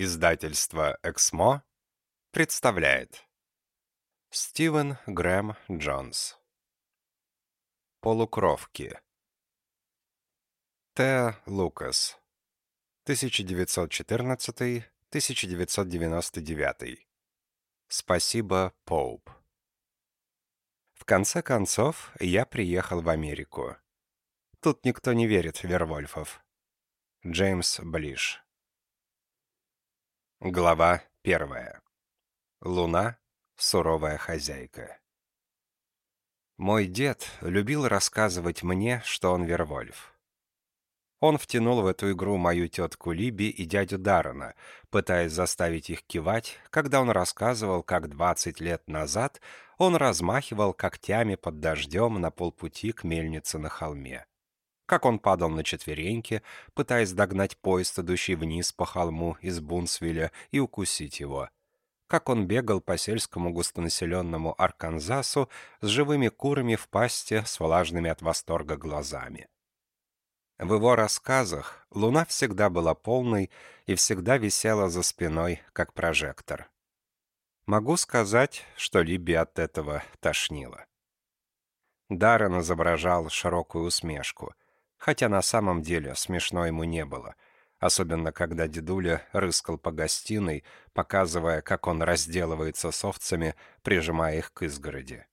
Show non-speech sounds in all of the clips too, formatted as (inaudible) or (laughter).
Издательство «Эксмо» представляет. Стивен Грэм Джонс. Полукровки. Т. Лукас. 1914-1999 Спасибо, Поуп. В конце концов, я приехал в Америку. Тут никто не верит в Вервольфов. Джеймс Блиш Глава первая. Луна — суровая хозяйка. Мой дед любил рассказывать мне, что он Вервольф. Он втянул в эту игру мою тетку Либи и дядю Даррена, пытаясь заставить их кивать, когда он рассказывал, как 20 лет назад он размахивал когтями под дождем на полпути к мельнице на холме как он падал на четвереньки, пытаясь догнать поезд, идущий вниз по холму из Бунсвилля, и укусить его. Как он бегал по сельскому густонаселенному Арканзасу с живыми курами в пасте с влажными от восторга глазами. В его рассказах луна всегда была полной и всегда висела за спиной, как прожектор. Могу сказать, что Либи от этого тошнило. Даррен изображал широкую усмешку — хотя на самом деле смешно ему не было, особенно когда дедуля рыскал по гостиной, показывая, как он разделывается с овцами, прижимая их к изгороди.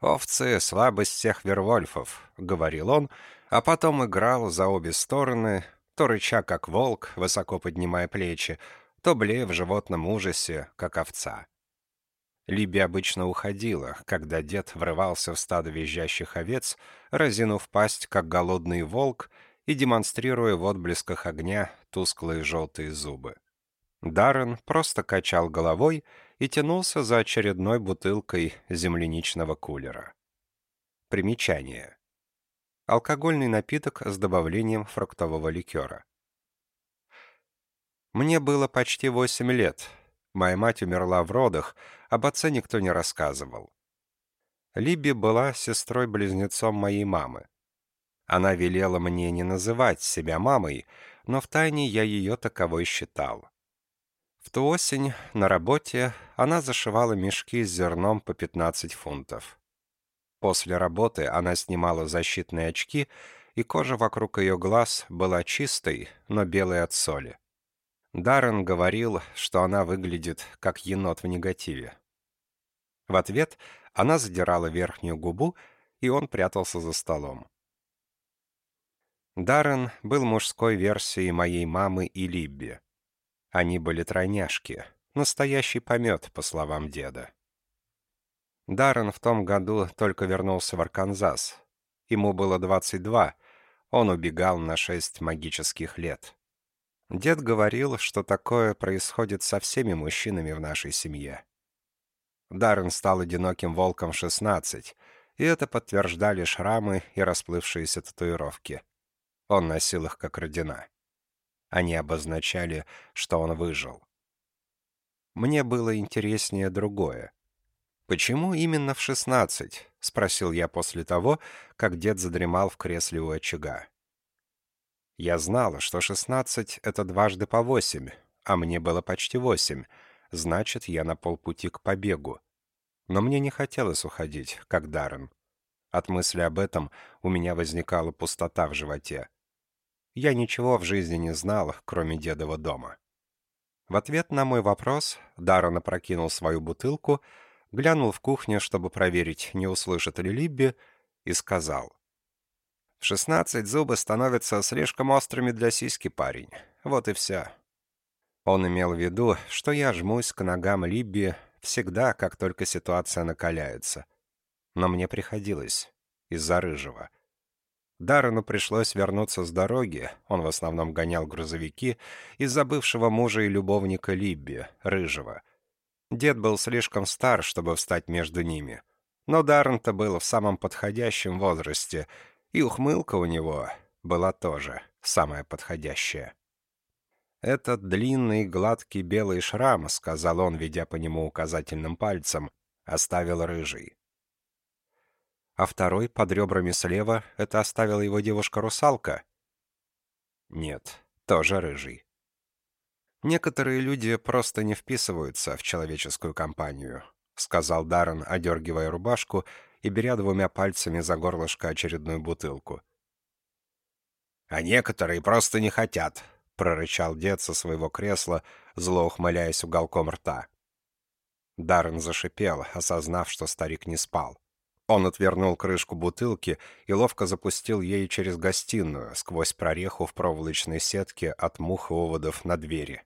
«Овцы — слабость всех вервольфов», — говорил он, а потом играл за обе стороны, то рыча, как волк, высоко поднимая плечи, то блея в животном ужасе, как овца. Либи обычно уходила, когда дед врывался в стадо визжащих овец, разинув пасть, как голодный волк, и демонстрируя в отблесках огня тусклые желтые зубы. Даррен просто качал головой и тянулся за очередной бутылкой земляничного кулера. Примечание. Алкогольный напиток с добавлением фруктового ликера. Мне было почти восемь лет, Моя мать умерла в родах, об отце никто не рассказывал. Либи была сестрой-близнецом моей мамы. Она велела мне не называть себя мамой, но втайне я ее таковой считал. В ту осень на работе она зашивала мешки с зерном по 15 фунтов. После работы она снимала защитные очки, и кожа вокруг ее глаз была чистой, но белой от соли. Даррен говорил, что она выглядит как енот в негативе. В ответ она задирала верхнюю губу, и он прятался за столом. Даррен был мужской версией моей мамы и Либби. Они были тройняшки, настоящий помет, по словам деда. Даррен в том году только вернулся в Арканзас. Ему было 22, он убегал на шесть магических лет. Дед говорил, что такое происходит со всеми мужчинами в нашей семье. Даррен стал одиноким волком в 16, и это подтверждали шрамы и расплывшиеся татуировки. Он носил их как родина. Они обозначали, что он выжил. Мне было интереснее другое. «Почему именно в 16?» — спросил я после того, как дед задремал в кресле у очага. Я знала, что 16 — это дважды по восемь, а мне было почти восемь, значит, я на полпути к побегу. Но мне не хотелось уходить, как Даррен. От мысли об этом у меня возникала пустота в животе. Я ничего в жизни не знал, кроме дедова дома. В ответ на мой вопрос Даррен опрокинул свою бутылку, глянул в кухню, чтобы проверить, не услышит ли Либби, и сказал. Шестнадцать зубы становятся слишком острыми для сиськи, парень. Вот и все. Он имел в виду, что я жмусь к ногам Либби всегда, как только ситуация накаляется. Но мне приходилось. Из-за рыжего. Даррену пришлось вернуться с дороги, он в основном гонял грузовики, из-за бывшего мужа и любовника Либби, рыжего. Дед был слишком стар, чтобы встать между ними. Но Даррен-то был в самом подходящем возрасте — и ухмылка у него была тоже самая подходящая. «Этот длинный гладкий белый шрам», — сказал он, ведя по нему указательным пальцем, — оставил рыжий. А второй, под ребрами слева, это оставила его девушка-русалка? Нет, тоже рыжий. «Некоторые люди просто не вписываются в человеческую компанию», — сказал Даррен, одергивая рубашку и беря двумя пальцами за горлышко очередную бутылку. «А некоторые просто не хотят», — прорычал дед со своего кресла, зло ухмыляясь уголком рта. Даррен зашипел, осознав, что старик не спал. Он отвернул крышку бутылки и ловко запустил ею через гостиную, сквозь прореху в проволочной сетке от мух и оводов на двери.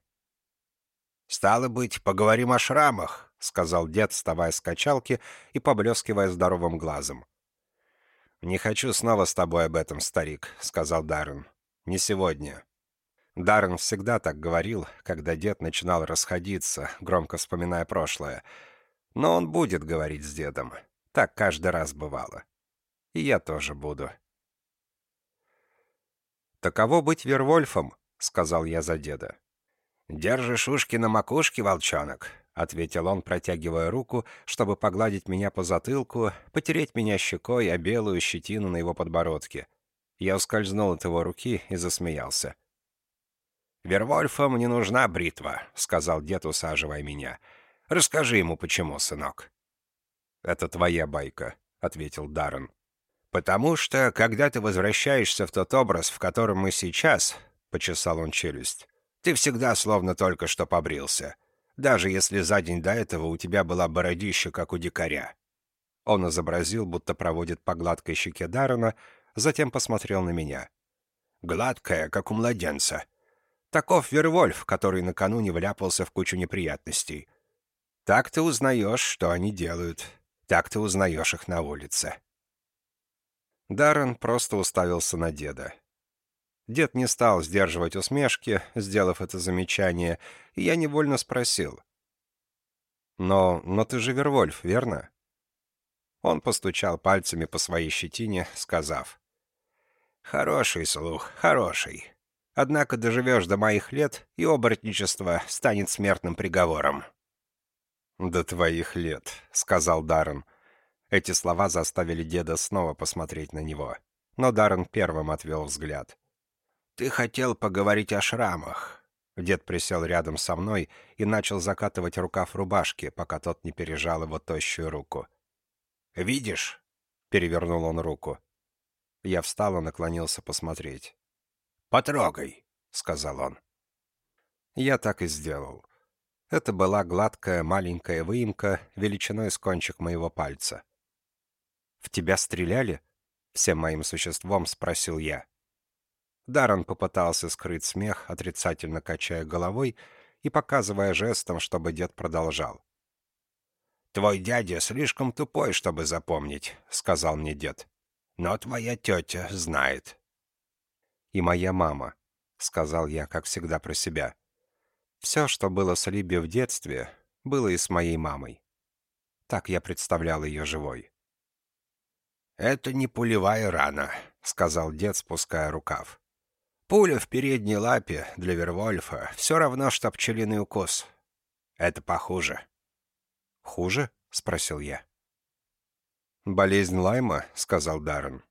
«Стало быть, поговорим о шрамах», — сказал дед, вставая с качалки и поблескивая здоровым глазом. «Не хочу снова с тобой об этом, старик», — сказал Даррен. «Не сегодня». Даррен всегда так говорил, когда дед начинал расходиться, громко вспоминая прошлое. Но он будет говорить с дедом. Так каждый раз бывало. И я тоже буду. «Таково быть Вервольфом», — сказал я за деда. «Держишь ушки на макушке, волчонок», — ответил он, протягивая руку, чтобы погладить меня по затылку, потереть меня щекой о белую щетину на его подбородке. Я ускользнул от его руки и засмеялся. «Вервольфам не нужна бритва», — сказал дед, усаживая меня. «Расскажи ему, почему, сынок». «Это твоя байка», — ответил Даррен. «Потому что, когда ты возвращаешься в тот образ, в котором мы сейчас», — почесал он челюсть, — «ты всегда словно только что побрился, даже если за день до этого у тебя была бородища, как у дикаря». Он изобразил, будто проводит по гладкой щеке Даррена, затем посмотрел на меня. «Гладкая, как у младенца. Таков Вервольф, который накануне вляпался в кучу неприятностей. Так ты узнаешь, что они делают, так ты узнаешь их на улице. Даррен просто уставился на деда. Дед не стал сдерживать усмешки, сделав это замечание, и я невольно спросил. «Но, но ты же Вервольф, верно?» Он постучал пальцами по своей щетине, сказав. «Хороший слух, хороший. Однако доживешь до моих лет, и оборотничество станет смертным приговором». «До твоих лет», — сказал Даррен. Эти слова заставили деда снова посмотреть на него. Но Даррен первым отвел взгляд. «Ты хотел поговорить о шрамах». Дед присел рядом со мной и начал закатывать рукав рубашки, пока тот не пережал его тощую руку. «Видишь?» — перевернул он руку. Я встал и наклонился посмотреть. «Потрогай», — сказал он. Я так и сделал. Это была гладкая маленькая выемка величиной с кончик моего пальца. «В тебя стреляли?» — всем моим существом спросил я. Даррен попытался скрыть смех, отрицательно качая головой и показывая жестом, чтобы дед продолжал. «Твой дядя слишком тупой, чтобы запомнить», — сказал мне дед. «Но твоя тетя знает». «И моя мама», — сказал я, как всегда про себя. Все, что было с Либи в детстве, было и с моей мамой. Так я представлял ее живой. «Это не пулевая рана», — сказал дед, спуская рукав. «Пуля в передней лапе для Вервольфа все равно, что пчелиный укус. Это похуже». «Хуже?» — спросил я. «Болезнь Лайма», — сказал Даррен.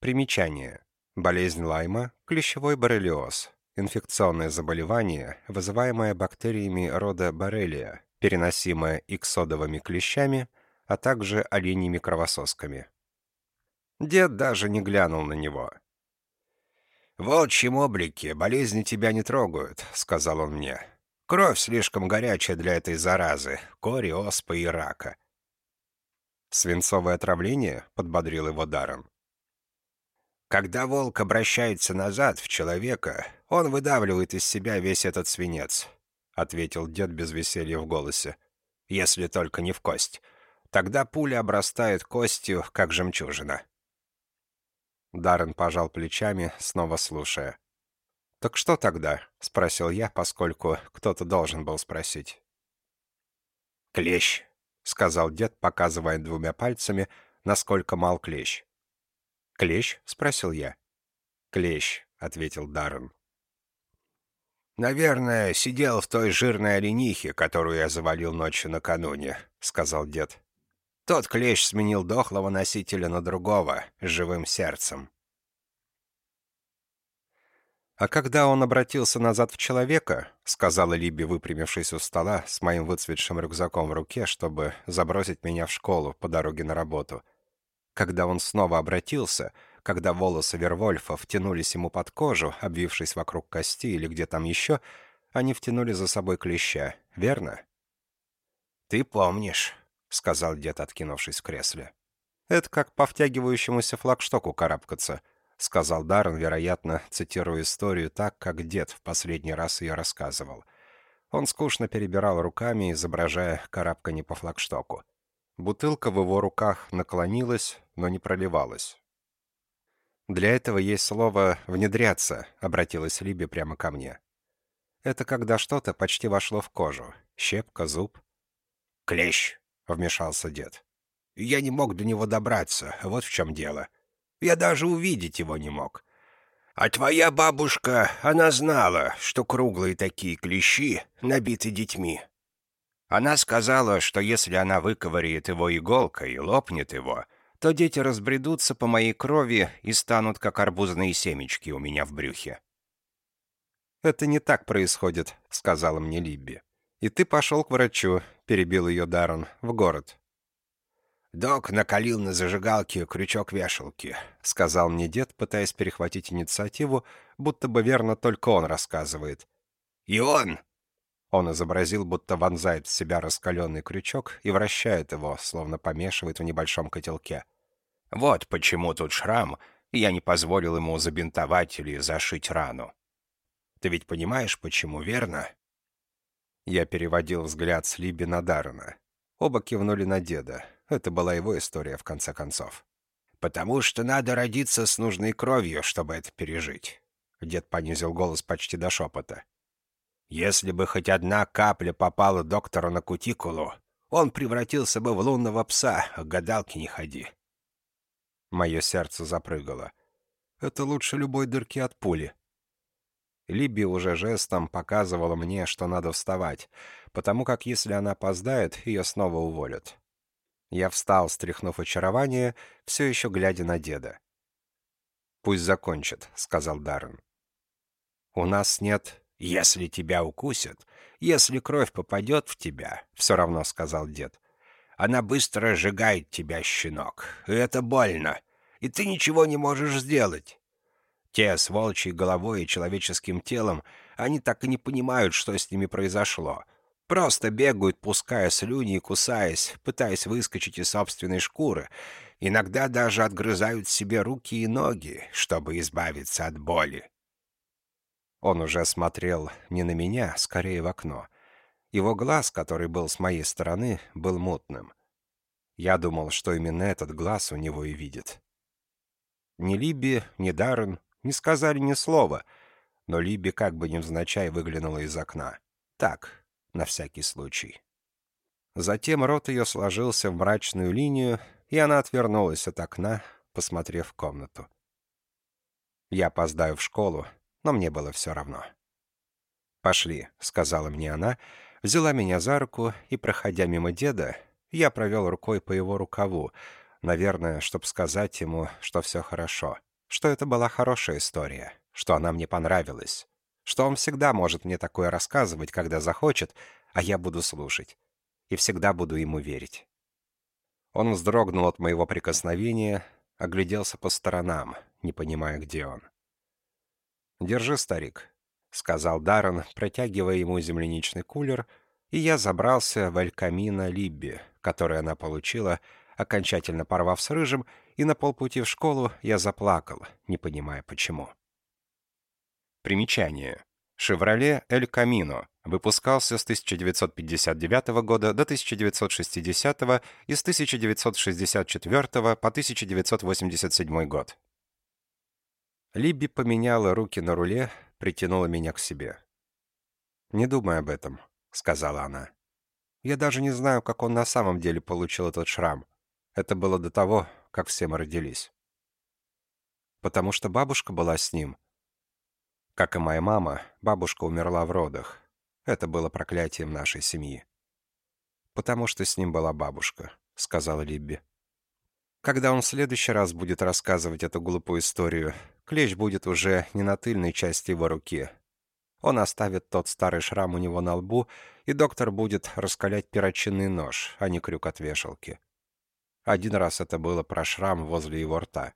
Примечание. Болезнь Лайма — клещевой боррелиоз, Инфекционное заболевание, вызываемое бактериями рода Боррелия, переносимое иксодовыми клещами, а также оленьими кровососками. Дед даже не глянул на него. «В волчьем облике болезни тебя не трогают», — сказал он мне. «Кровь слишком горячая для этой заразы, кори, оспы и рака». «Свинцовое отравление?» — подбодрил его Даррен. Когда волк обращается назад в человека, он выдавливает из себя весь этот свинец», — ответил дед без веселья в голосе. «Если только не в кость. Тогда пуля обрастает костью, как жемчужина». Даррен пожал плечами, снова слушая. «Так что тогда?» — спросил я, поскольку кто-то должен был спросить. «Клещ», — сказал дед, показывая двумя пальцами, насколько мал клещ. «Клещ?» — спросил я. «Клещ», — ответил Даррен. «Наверное, сидел в той жирной оленихе, которую я завалил ночью накануне», — сказал дед. «Тот клещ сменил дохлого носителя на другого, с живым сердцем». «А когда он обратился назад в человека», — сказала Либи, выпрямившись у стола с моим выцветшим рюкзаком в руке, чтобы забросить меня в школу по дороге на работу. Когда он снова обратился, когда волосы Вервольфа втянулись ему под кожу, обвившись вокруг кости или где там еще, они втянули за собой клеща, верно? «Ты помнишь», — сказал дед, откинувшись в кресле. «Это как по втягивающемуся флагштоку карабкаться», —— сказал Даррен, вероятно, цитируя историю так, как дед в последний раз ее рассказывал. Он скучно перебирал руками, изображая карабканье по флагштоку. Бутылка в его руках наклонилась, но не проливалась. «Для этого есть слово «внедряться», — обратилась Либи прямо ко мне. «Это когда что-то почти вошло в кожу. Щепка, зуб». «Клещ», — вмешался дед. «Я не мог до него добраться, вот в чем дело. Я даже увидеть его не мог. А твоя бабушка, она знала, что круглые такие клещи набиты детьми. Она сказала, что если она выковыряет его иголкой и лопнет его, то дети разбредутся по моей крови и станут как арбузные семечки у меня в брюхе. «Это не так происходит», — сказала мне Либби. «И ты пошел к врачу», — перебил ее Даррен, — «в город. «Док накалил на зажигалке крючок вешалки», — сказал мне дед, пытаясь перехватить инициативу, будто бы верно только он рассказывает. «И он!» Он изобразил, будто вонзает в себя раскаленный крючок и вращает его, словно помешивает в небольшом котелке. «Вот почему тут шрам, и я не позволил ему забинтовать или зашить рану. Ты ведь понимаешь, почему, верно?» Я переводил взгляд с Либи на Даррена. Оба кивнули на деда. Это была его история, в конце концов. «Потому что надо родиться с нужной кровью, чтобы это пережить». Дед понизил голос почти до шепота. «Если бы хоть одна капля попала доктору на кутикулу, он превратился бы в лунного пса, гадалки не ходи». Мое сердце запрыгало. «Это лучше любой дырки от пули». Либи уже жестом показывала мне, что надо вставать, потому как если она опоздает, ее снова уволят. Я встал, стряхнув очарование, все еще глядя на деда. «Пусть закончит», — сказал Даррен. «У нас нет...» «Если тебя укусят, если кровь попадет в тебя», — все равно сказал дед. «Она быстро сжигает тебя, щенок, и это больно, и ты ничего не можешь сделать». Те с волчьей головой и человеческим телом, они так и не понимают, что с ними произошло — Просто бегают, пуская слюни и кусаясь, пытаясь выскочить из собственной шкуры. Иногда даже отгрызают себе руки и ноги, чтобы избавиться от боли. Он уже смотрел не на меня, скорее в окно. Его глаз, который был с моей стороны, был мутным. Я думал, что именно этот глаз у него и видит. Ни Либи, ни Даррен не сказали ни слова, но Либи как бы невзначай выглянула из окна. Так, на всякий случай. Затем рот ее сложился в мрачную линию, и она отвернулась от окна, посмотрев в комнату. Я опоздаю в школу, но мне было все равно. «Пошли», — сказала мне она, взяла меня за руку, и, проходя мимо деда, я провел рукой по его рукаву, наверное, чтобы сказать ему, что все хорошо, что это была хорошая история, что она мне понравилась, что он всегда может мне такое рассказывать, когда захочет, а я буду слушать. И всегда буду ему верить. Он вздрогнул от моего прикосновения, огляделся по сторонам, не понимая, где он. «Держи, старик», — сказал Даррен, протягивая ему земляничный кулер, и я забрался в Элькамина Либби, который она получила, окончательно порвав с рыжим, и на полпути в школу я заплакал, не понимая почему. Примечание. «Шевроле Эль Камино» выпускался с 1959 года до 1960 и с 1964 по 1987 год. Либби поменяла руки на руле, притянула меня к себе. «Не думай об этом», — сказала она. «Я даже не знаю, как он на самом деле получил этот шрам. Это было до того, как все мы родились». «Потому что бабушка была с ним», как и моя мама, бабушка умерла в родах. Это было проклятием нашей семьи. «Потому что с ним была бабушка», — сказала Либби. «Когда он в следующий раз будет рассказывать эту глупую историю, Клещ будет уже не на тыльной части его руки. Он оставит тот старый шрам у него на лбу, и доктор будет раскалять перочинный нож, а не крюк от вешалки. Один раз это было про шрам возле его рта.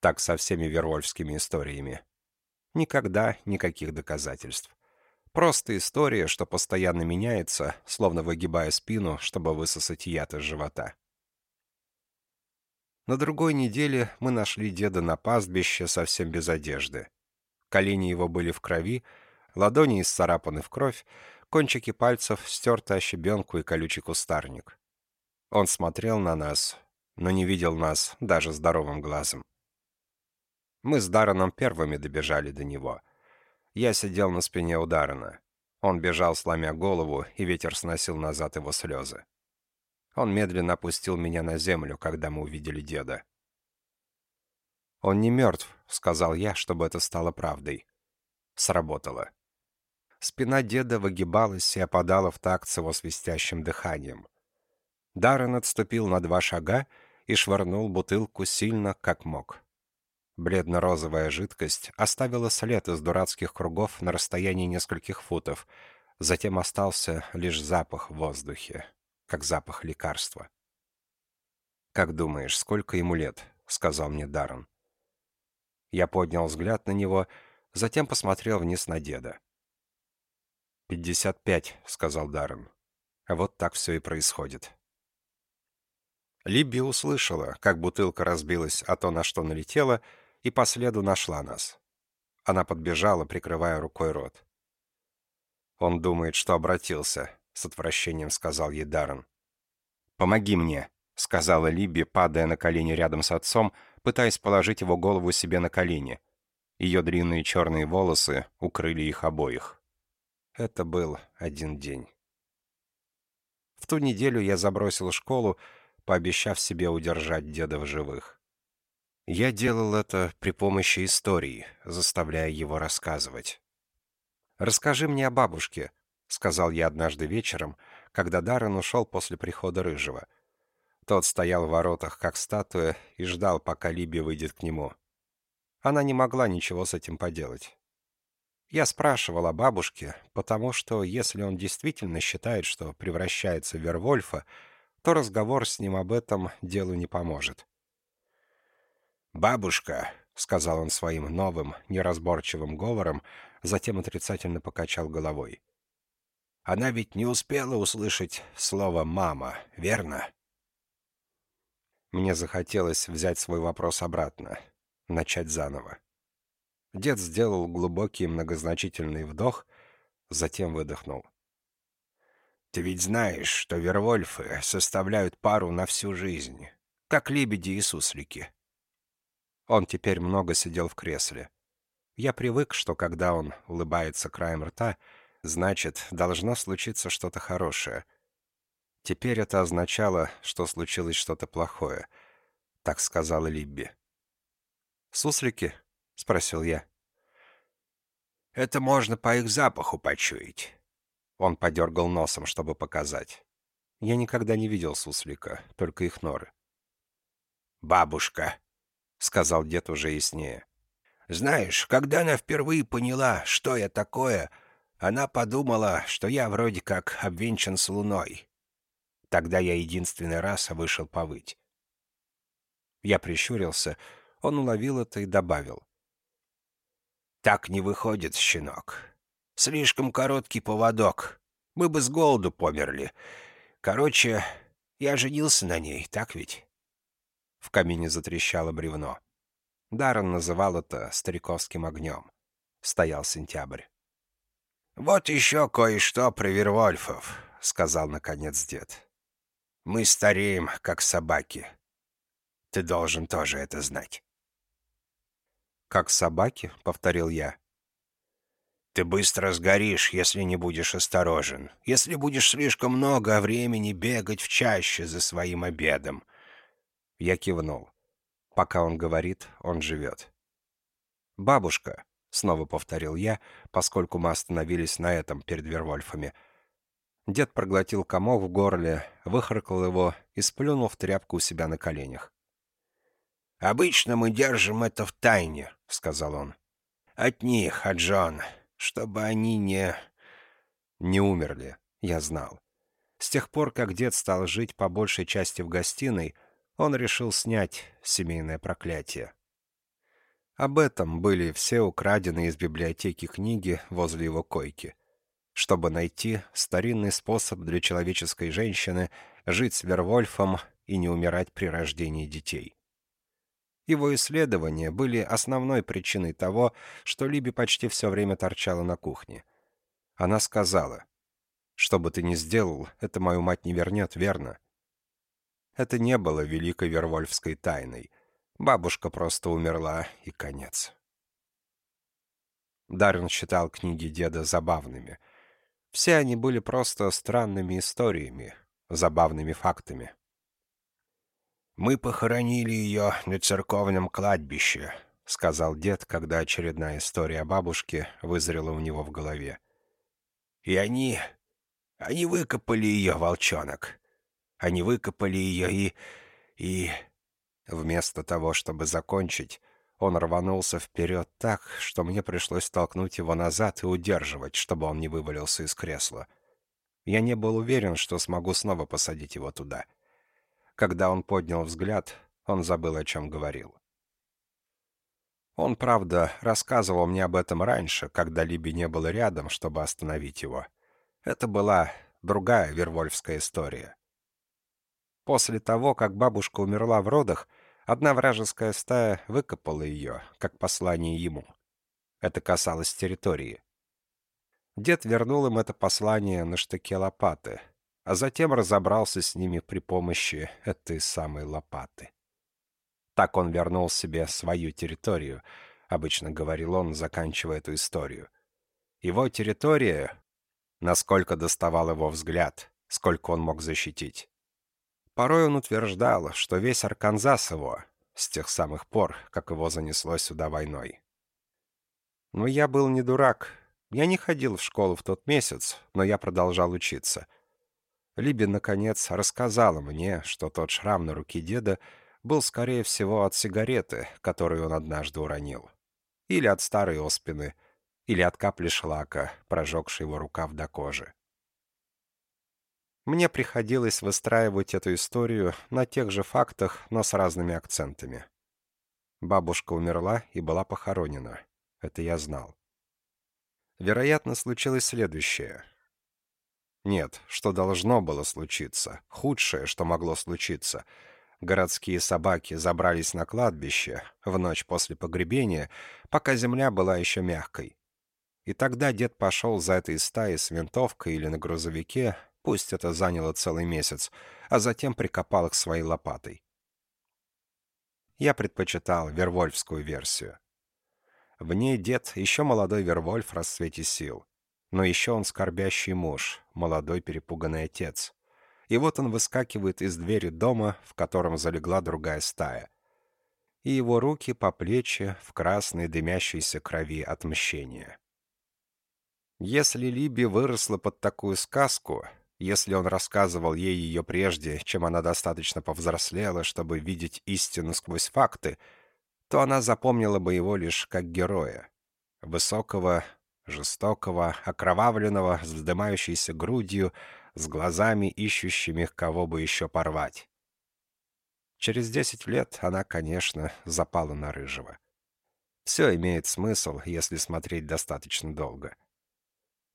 Так со всеми вервольфскими историями. Никогда никаких доказательств. Просто история, что постоянно меняется, словно выгибая спину, чтобы высосать яд из живота. На другой неделе мы нашли деда на пастбище совсем без одежды. Колени его были в крови, ладони исцарапаны в кровь, кончики пальцев стерты о щебенку и колючий кустарник. Он смотрел на нас, но не видел нас даже здоровым глазом. Мы с Дарреном первыми добежали до него. Я сидел на спине у Даррена. Он бежал, сломя голову, и ветер сносил назад его слезы. Он медленно опустил меня на землю, когда мы увидели деда. «Он не мертв», — сказал я, чтобы это стало правдой. Сработало. Спина деда выгибалась и опадала в такт с его свистящим дыханием. Даррен отступил на два шага и швырнул бутылку сильно, как мог. Бледно-розовая жидкость оставила след из дурацких кругов на расстоянии нескольких футов, затем остался лишь запах в воздухе, как запах лекарства. «Как думаешь, сколько ему лет?» — сказал мне Даррен. Я поднял взгляд на него, затем посмотрел вниз на деда. «Пятьдесят пять», — сказал Даррен. Вот так все и происходит. Либби услышала, как бутылка разбилась о то, на что налетела, и по следу нашла нас. Она подбежала, прикрывая рукой рот. «Он думает, что обратился», — с отвращением сказал ей Даррен. «Помоги мне», — сказала Либби, падая на колени рядом с отцом, пытаясь положить его голову себе на колени. Ее длинные черные волосы укрыли их обоих. Это был один день. В ту неделю я забросил школу, пообещав себе удержать деда в живых. Я делал это при помощи истории, заставляя его рассказывать. «Расскажи мне о бабушке», — сказал я однажды вечером, когда Даррен ушел после прихода Рыжего. Тот стоял в воротах, как статуя, и ждал, пока Либи выйдет к нему. Она не могла ничего с этим поделать. Я спрашивал о бабушке, потому что если он действительно считает, что превращается в Вервольфа, то разговор с ним об этом делу не поможет. «Бабушка», — сказал он своим новым, неразборчивым говором, затем отрицательно покачал головой. «Она ведь не успела услышать слово «мама», верно?» Мне захотелось взять свой вопрос обратно, начать заново. Дед сделал глубокий многозначительный вдох, затем выдохнул. «Ты ведь знаешь, что вервольфы составляют пару на всю жизнь, как лебеди и суслики. Он теперь много сидел в кресле. Я привык, что когда он улыбается краем рта, значит, должно случиться что-то хорошее. Теперь это означало, что случилось что-то плохое. Так сказала Либби. «Суслики?» — спросил я. «Это можно по их запаху почуять». Он подергал носом, чтобы показать. Я никогда не видел суслика, только их норы. «Бабушка», — сказал дед уже яснее. «Знаешь, когда она впервые поняла, что я такое, она подумала, что я вроде как обвенчан с луной. Тогда я единственный раз вышел повыть». Я прищурился, он уловил это и добавил. «Так не выходит, щенок. Слишком короткий поводок. Мы бы с голоду померли. Короче, я женился на ней, так ведь?» В камине затрещало бревно. Даррен называл это стариковским огнем. Стоял сентябрь. «Вот еще кое-что про Вервольфов», — сказал наконец дед. «Мы стареем, как собаки. Ты должен тоже это знать». «Как собаки?» — повторил я. «Ты быстро сгоришь, если не будешь осторожен, если будешь слишком много времени бегать в чаще за своим обедом, я кивнул. Пока он говорит, он живет. «Бабушка», — снова повторил я, поскольку мы остановились на этом перед Вервольфами. Дед проглотил комок в горле, выхаркал его и сплюнул в тряпку у себя на коленях. «Обычно мы держим это в тайне», — сказал он. «От них, от Джона, чтобы они не...» Не умерли, я знал. С тех пор, как дед стал жить по большей части в гостиной, он решил снять семейное проклятие. Об этом были все украденные из библиотеки книги возле его койки, чтобы найти старинный способ для человеческой женщины жить с Вервольфом и не умирать при рождении детей. Его исследования были основной причиной того, что Либи почти все время торчала на кухне. Она сказала, «Что бы ты ни сделал, это мою мать не вернет, верно?» Это не было великой вервольфской тайной. Бабушка просто умерла, и конец. Даррен считал книги деда забавными. Все они были просто странными историями, забавными фактами. «Мы похоронили ее на церковном кладбище», — сказал дед, когда очередная история о бабушке вызрела у него в голове. «И они... они выкопали ее, волчонок. Они выкопали ее и... и...» Вместо того, чтобы закончить, он рванулся вперед так, что мне пришлось толкнуть его назад и удерживать, чтобы он не вывалился из кресла. Я не был уверен, что смогу снова посадить его туда — когда он поднял взгляд, он забыл, о чем говорил. Он, правда, рассказывал мне об этом раньше, когда Либи не было рядом, чтобы остановить его. Это была другая вервольфская история. После того, как бабушка умерла в родах, одна вражеская стая выкопала ее, как послание ему. Это касалось территории. Дед вернул им это послание на штыке лопаты, а затем разобрался с ними при помощи этой самой лопаты. Так он вернул себе свою территорию, обычно говорил он, заканчивая эту историю. Его территория, насколько доставал его взгляд, сколько он мог защитить. Порой он утверждал, что весь Арканзас его, с тех самых пор, как его занесло сюда войной. Но я был не дурак. Я не ходил в школу в тот месяц, но я продолжал учиться — Либи, наконец, рассказала мне, что тот шрам на руке деда был, скорее всего, от сигареты, которую он однажды уронил. Или от старой оспины, или от капли шлака, прожегшей его рукав до кожи. Мне приходилось выстраивать эту историю на тех же фактах, но с разными акцентами. Бабушка умерла и была похоронена. Это я знал. Вероятно, случилось следующее — нет, что должно было случиться. Худшее, что могло случиться. Городские собаки забрались на кладбище в ночь после погребения, пока земля была еще мягкой. И тогда дед пошел за этой стаей с винтовкой или на грузовике, пусть это заняло целый месяц, а затем прикопал их своей лопатой. Я предпочитал вервольфскую версию. В ней дед, еще молодой Вервольф в расцвете сил. Но еще он скорбящий муж, молодой перепуганный отец. И вот он выскакивает из двери дома, в котором залегла другая стая. И его руки по плечи в красной дымящейся крови отмщения. Если Либи выросла под такую сказку, если он рассказывал ей ее прежде, чем она достаточно повзрослела, чтобы видеть истину сквозь факты, то она запомнила бы его лишь как героя. Высокого, жестокого, окровавленного, с вздымающейся грудью, с глазами, ищущими, кого бы еще порвать. Через десять лет она, конечно, запала на рыжего. Все имеет смысл, если смотреть достаточно долго.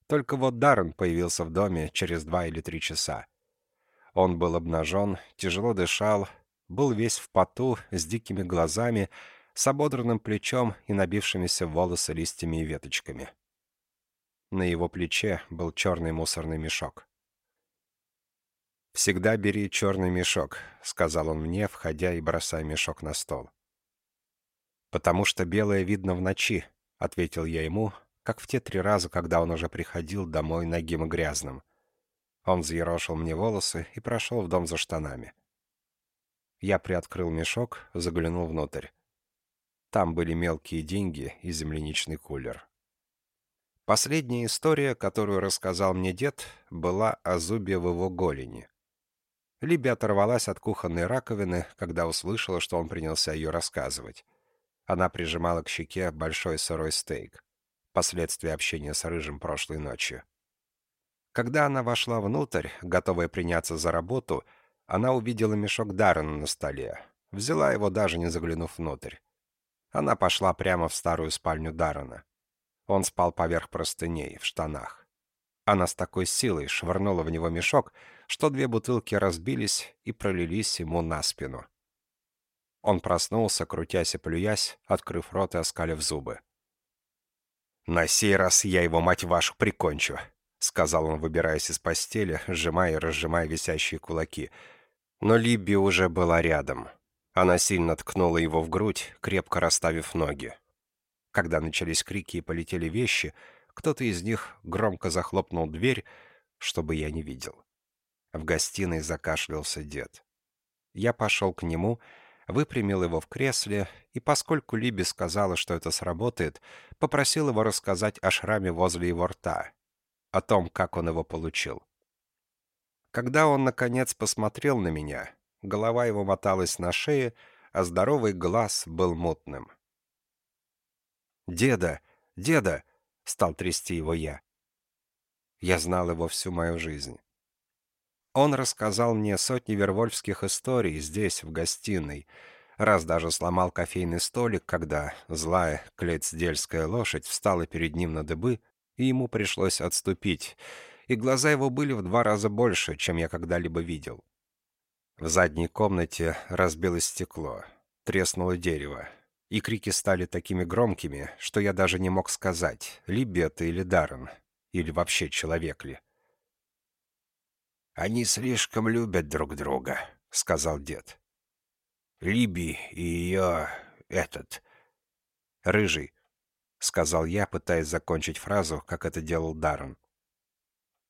Только вот Даррен появился в доме через два или три часа. Он был обнажен, тяжело дышал, был весь в поту, с дикими глазами, с ободранным плечом и набившимися волосы листьями и веточками. На его плече был черный мусорный мешок. «Всегда бери черный мешок», — сказал он мне, входя и бросая мешок на стол. «Потому что белое видно в ночи», — ответил я ему, как в те три раза, когда он уже приходил домой нагим и грязным. Он взъерошил мне волосы и прошел в дом за штанами. Я приоткрыл мешок, заглянул внутрь. Там были мелкие деньги и земляничный кулер. Последняя история, которую рассказал мне дед, была о зубе в его голени. Либи оторвалась от кухонной раковины, когда услышала, что он принялся ее рассказывать. Она прижимала к щеке большой сырой стейк. Последствия общения с Рыжим прошлой ночью. Когда она вошла внутрь, готовая приняться за работу, она увидела мешок Даррена на столе. Взяла его, даже не заглянув внутрь. Она пошла прямо в старую спальню Даррена. Он спал поверх простыней, в штанах. Она с такой силой швырнула в него мешок, что две бутылки разбились и пролились ему на спину. Он проснулся, крутясь и плюясь, открыв рот и оскалив зубы. «На сей раз я его, мать вашу, прикончу», — сказал он, выбираясь из постели, сжимая и разжимая висящие кулаки. Но Либби уже была рядом. Она сильно ткнула его в грудь, крепко расставив ноги. Когда начались крики и полетели вещи, кто-то из них громко захлопнул дверь, чтобы я не видел. В гостиной закашлялся дед. Я пошел к нему, выпрямил его в кресле, и поскольку Либи сказала, что это сработает, попросил его рассказать о шраме возле его рта, о том, как он его получил. Когда он, наконец, посмотрел на меня, голова его моталась на шее, а здоровый глаз был мутным. «Деда! Деда!» — стал трясти его я. Я знал его всю мою жизнь. Он рассказал мне сотни вервольфских историй здесь, в гостиной, раз даже сломал кофейный столик, когда злая клецдельская лошадь встала перед ним на дыбы, и ему пришлось отступить, и глаза его были в два раза больше, чем я когда-либо видел. В задней комнате разбилось стекло, треснуло дерево, и крики стали такими громкими, что я даже не мог сказать, Либби это или Даррен, или вообще человек ли. «Они слишком любят друг друга», — сказал дед. «Либи и ее... этот...» «Рыжий», — сказал я, пытаясь закончить фразу, как это делал Даррен.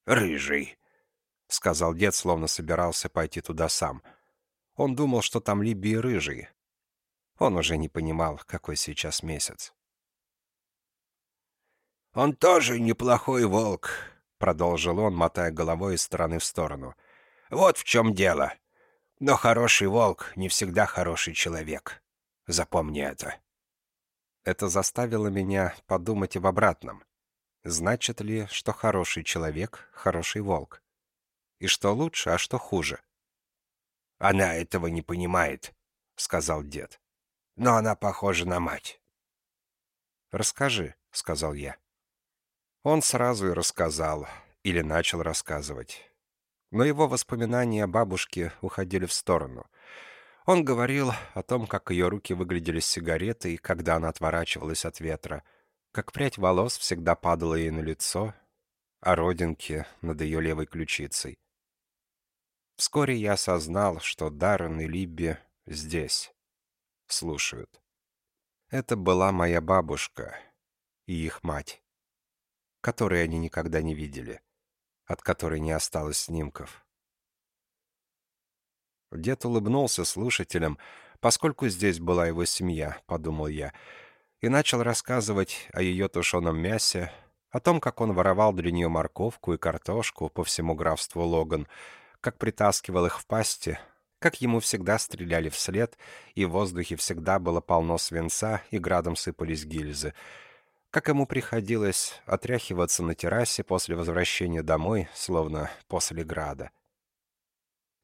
«Рыжий», — сказал дед, словно собирался пойти туда сам. Он думал, что там Либи и Рыжий, он уже не понимал, какой сейчас месяц. «Он тоже неплохой волк», — продолжил он, мотая головой из стороны в сторону. «Вот в чем дело. Но хороший волк не всегда хороший человек. Запомни это». Это заставило меня подумать об обратном. Значит ли, что хороший человек — хороший волк? И что лучше, а что хуже? «Она этого не понимает», — сказал дед но она похожа на мать. «Расскажи», — сказал я. Он сразу и рассказал, или начал рассказывать. Но его воспоминания о бабушке уходили в сторону. Он говорил о том, как ее руки выглядели с сигаретой, когда она отворачивалась от ветра, как прядь волос всегда падала ей на лицо, о родинке над ее левой ключицей. Вскоре я осознал, что Даррен и Либби здесь слушают. Это была моя бабушка и их мать, которые они никогда не видели, от которой не осталось снимков. Дед улыбнулся слушателям, поскольку здесь была его семья, подумал я, и начал рассказывать о ее тушеном мясе, о том, как он воровал для нее морковку и картошку по всему графству Логан, как притаскивал их в пасти, как ему всегда стреляли вслед, и в воздухе всегда было полно свинца, и градом сыпались гильзы. Как ему приходилось отряхиваться на террасе после возвращения домой, словно после града.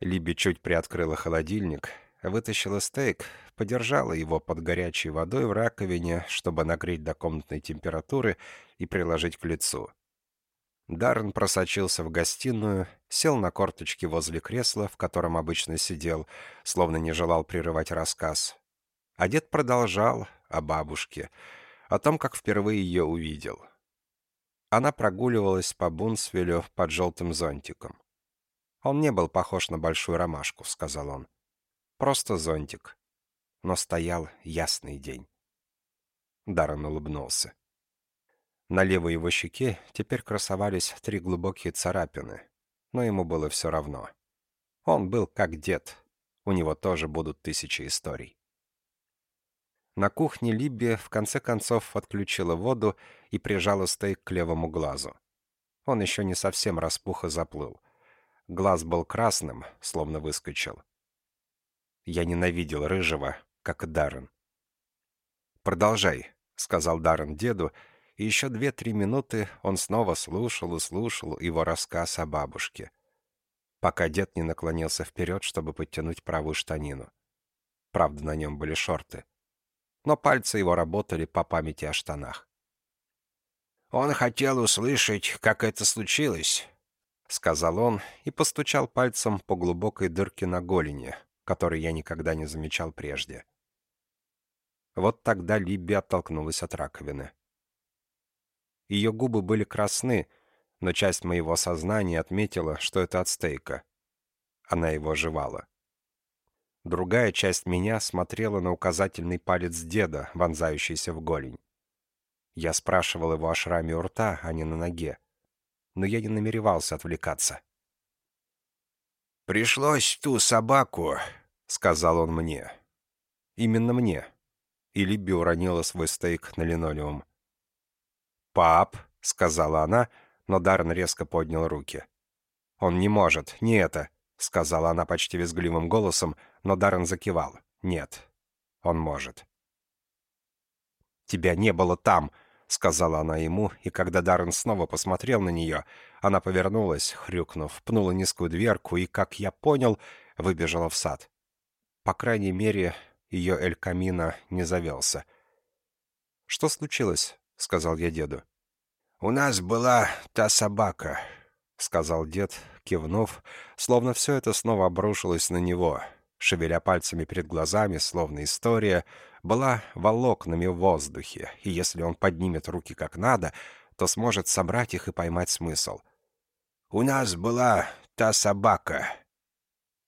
Либи чуть приоткрыла холодильник, вытащила стейк, подержала его под горячей водой в раковине, чтобы нагреть до комнатной температуры и приложить к лицу. Даррен просочился в гостиную, сел на корточки возле кресла, в котором обычно сидел, словно не желал прерывать рассказ. А дед продолжал о бабушке, о том, как впервые ее увидел. Она прогуливалась по Бунсвелю под желтым зонтиком. «Он не был похож на большую ромашку», — сказал он. «Просто зонтик». Но стоял ясный день. Даррен улыбнулся. На левой его щеке теперь красовались три глубокие царапины, но ему было все равно. Он был как дед, у него тоже будут тысячи историй. На кухне Либби в конце концов отключила воду и прижала стейк к левому глазу. Он еще не совсем распух и заплыл. Глаз был красным, словно выскочил. Я ненавидел рыжего, как Даррен. «Продолжай», — сказал Даррен деду, и еще две-три минуты он снова слушал и слушал его рассказ о бабушке, пока дед не наклонился вперед, чтобы подтянуть правую штанину. Правда, на нем были шорты. Но пальцы его работали по памяти о штанах. «Он хотел услышать, как это случилось», — сказал он и постучал пальцем по глубокой дырке на голени, которой я никогда не замечал прежде. Вот тогда Либби оттолкнулась от раковины. Ее губы были красны, но часть моего сознания отметила, что это от стейка. Она его жевала. Другая часть меня смотрела на указательный палец деда, вонзающийся в голень. Я спрашивал его о шраме у рта, а не на ноге. Но я не намеревался отвлекаться. «Пришлось ту собаку», — сказал он мне. «Именно мне». И Либби уронила свой стейк на линолеум. «Пап», — сказала она, но Даррен резко поднял руки. «Он не может, не это», — сказала она почти визгливым голосом, но Даррен закивал. «Нет, он может». «Тебя не было там», — сказала она ему, и когда Даррен снова посмотрел на нее, она повернулась, хрюкнув, пнула низкую дверку и, как я понял, выбежала в сад. По крайней мере, ее Эль Камино не завелся. «Что случилось?» — сказал я деду. «У нас была та собака», — сказал дед, кивнув, словно все это снова обрушилось на него. Шевеля пальцами перед глазами, словно история, была волокнами в воздухе, и если он поднимет руки как надо, то сможет собрать их и поймать смысл. «У нас была та собака,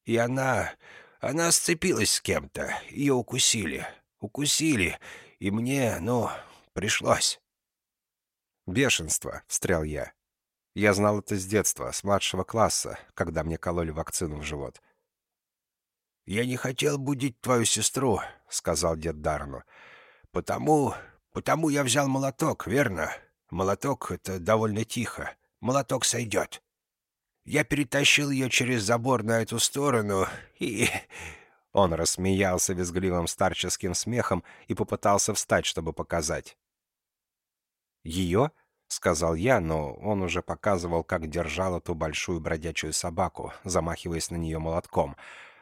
и она... она сцепилась с кем-то, ее укусили, укусили, и мне, ну, пришлось». «Бешенство», — встрял я. Я знал это с детства, с младшего класса, когда мне кололи вакцину в живот. «Я не хотел будить твою сестру», — сказал дед Дарну. «Потому... потому я взял молоток, верно? Молоток — это довольно тихо. Молоток сойдет. Я перетащил ее через забор на эту сторону и...» (laughs) Он рассмеялся визгливым старческим смехом и попытался встать, чтобы показать. «Ее?» — сказал я, но он уже показывал, как держал эту большую бродячую собаку, замахиваясь на нее молотком.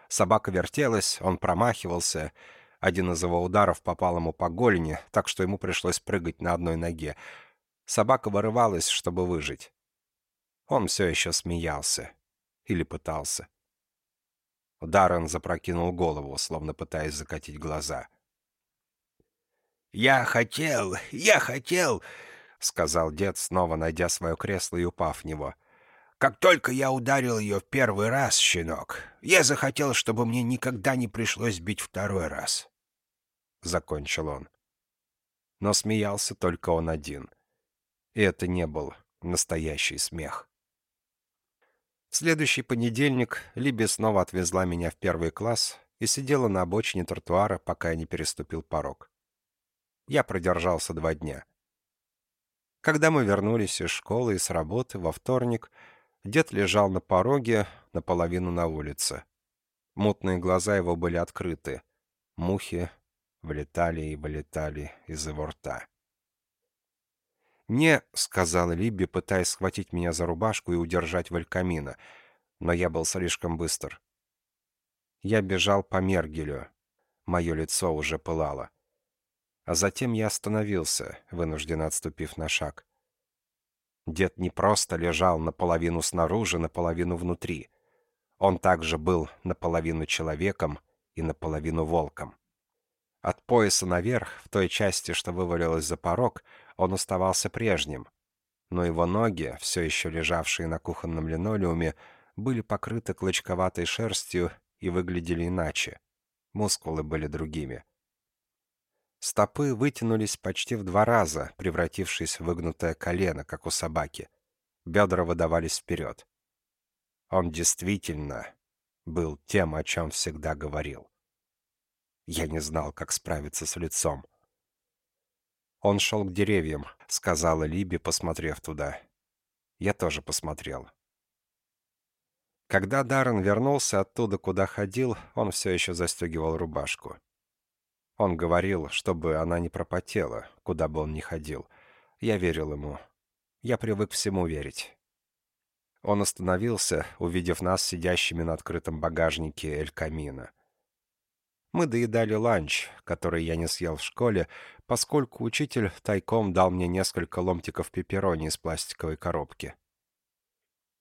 Собака вертелась, он промахивался. Один из его ударов попал ему по голени, так что ему пришлось прыгать на одной ноге. Собака вырывалась, чтобы выжить. Он все еще смеялся. Или пытался. Даррен запрокинул голову, словно пытаясь закатить глаза. «Я хотел, я хотел!» — сказал дед, снова найдя свое кресло и упав в него. «Как только я ударил ее в первый раз, щенок, я захотел, чтобы мне никогда не пришлось бить второй раз». Закончил он. Но смеялся только он один. И это не был настоящий смех. В следующий понедельник Либи снова отвезла меня в первый класс и сидела на обочине тротуара, пока я не переступил порог. Я продержался два дня. Когда мы вернулись из школы и с работы во вторник, дед лежал на пороге, наполовину на улице. Мутные глаза его были открыты. Мухи влетали и вылетали из его рта. «Не», — сказала Либби, пытаясь схватить меня за рубашку и удержать Валькамина, но я был слишком быстр. Я бежал по Мергелю. Мое лицо уже пылало. А затем я остановился, вынужденно отступив на шаг. Дед не просто лежал наполовину снаружи, наполовину внутри. Он также был наполовину человеком и наполовину волком. От пояса наверх, в той части, что вывалилась за порог, он оставался прежним. Но его ноги, все еще лежавшие на кухонном линолеуме, были покрыты клочковатой шерстью и выглядели иначе. Мускулы были другими. Стопы вытянулись почти в два раза, превратившись в выгнутое колено, как у собаки. Бедра выдавались вперед. Он действительно был тем, о чем всегда говорил. Я не знал, как справиться с лицом. «Он шел к деревьям», — сказала Либи, посмотрев туда. Я тоже посмотрел. Когда Даррен вернулся оттуда, куда ходил, он все еще застегивал рубашку. Он говорил, чтобы она не пропотела, куда бы он ни ходил. Я верил ему. Я привык всему верить. Он остановился, увидев нас сидящими на открытом багажнике Эль Камина. Мы доедали ланч, который я не съел в школе, поскольку учитель тайком дал мне несколько ломтиков пепперони из пластиковой коробки.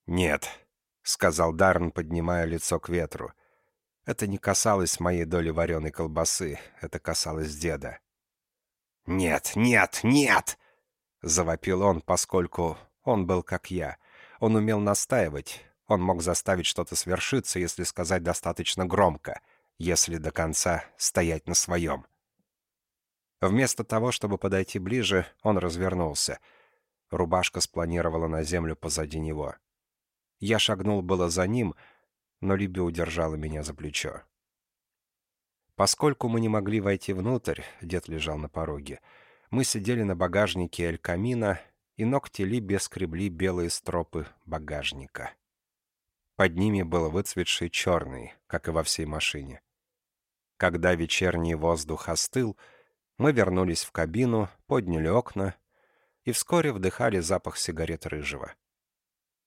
«Нет», — сказал Дарн, поднимая лицо к ветру. Это не касалось моей доли вареной колбасы, это касалось деда. «Нет, нет, нет!» — завопил он, поскольку он был как я. Он умел настаивать, он мог заставить что-то свершиться, если сказать достаточно громко — если до конца стоять на своем. Вместо того, чтобы подойти ближе, он развернулся. Рубашка спланировала на землю позади него. Я шагнул было за ним, но Либи удержала меня за плечо. Поскольку мы не могли войти внутрь, дед лежал на пороге, мы сидели на багажнике Эль Камина, и ногти Либи скребли белые стропы багажника. Под ними был выцветший черный, как и во всей машине. Когда вечерний воздух остыл, мы вернулись в кабину, подняли окна и вскоре вдыхали запах сигарет рыжего.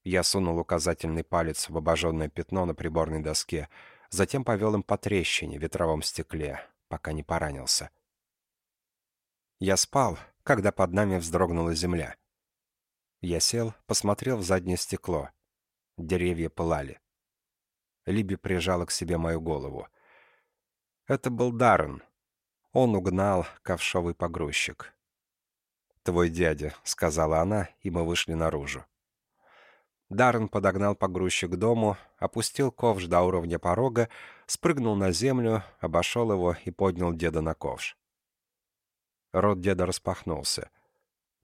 Я сунул указательный палец в обожженное пятно на приборной доске, затем повел им по трещине в ветровом стекле, пока не поранился. Я спал, когда под нами вздрогнула земля. Я сел, посмотрел в заднее стекло. Деревья пылали. Либи прижала к себе мою голову — это был Даррен. Он угнал ковшовый погрузчик. «Твой дядя», — сказала она, и мы вышли наружу. Даррен подогнал погрузчик к дому, опустил ковш до уровня порога, спрыгнул на землю, обошел его и поднял деда на ковш. Рот деда распахнулся.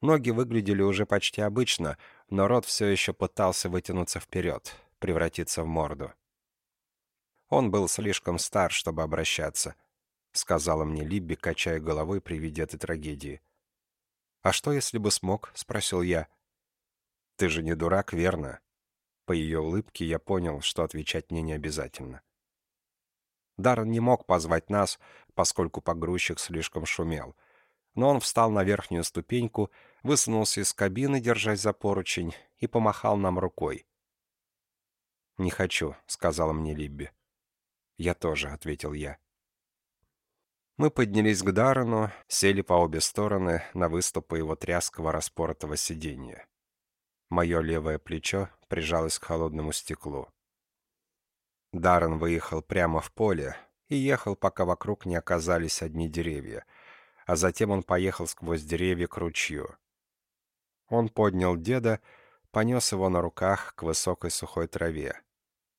Ноги выглядели уже почти обычно, но рот все еще пытался вытянуться вперед, превратиться в морду. Он был слишком стар, чтобы обращаться», — сказала мне Либби, качая головой при виде этой трагедии. «А что, если бы смог?» — спросил я. «Ты же не дурак, верно?» По ее улыбке я понял, что отвечать мне не обязательно. Даррен не мог позвать нас, поскольку погрузчик слишком шумел. Но он встал на верхнюю ступеньку, высунулся из кабины, держась за поручень, и помахал нам рукой. «Не хочу», — сказала мне Либби. «Я тоже», — ответил я. Мы поднялись к Даррену, сели по обе стороны на выступы его тряского распоротого сиденья. Мое левое плечо прижалось к холодному стеклу. Даррен выехал прямо в поле и ехал, пока вокруг не оказались одни деревья, а затем он поехал сквозь деревья к ручью. Он поднял деда, понес его на руках к высокой сухой траве,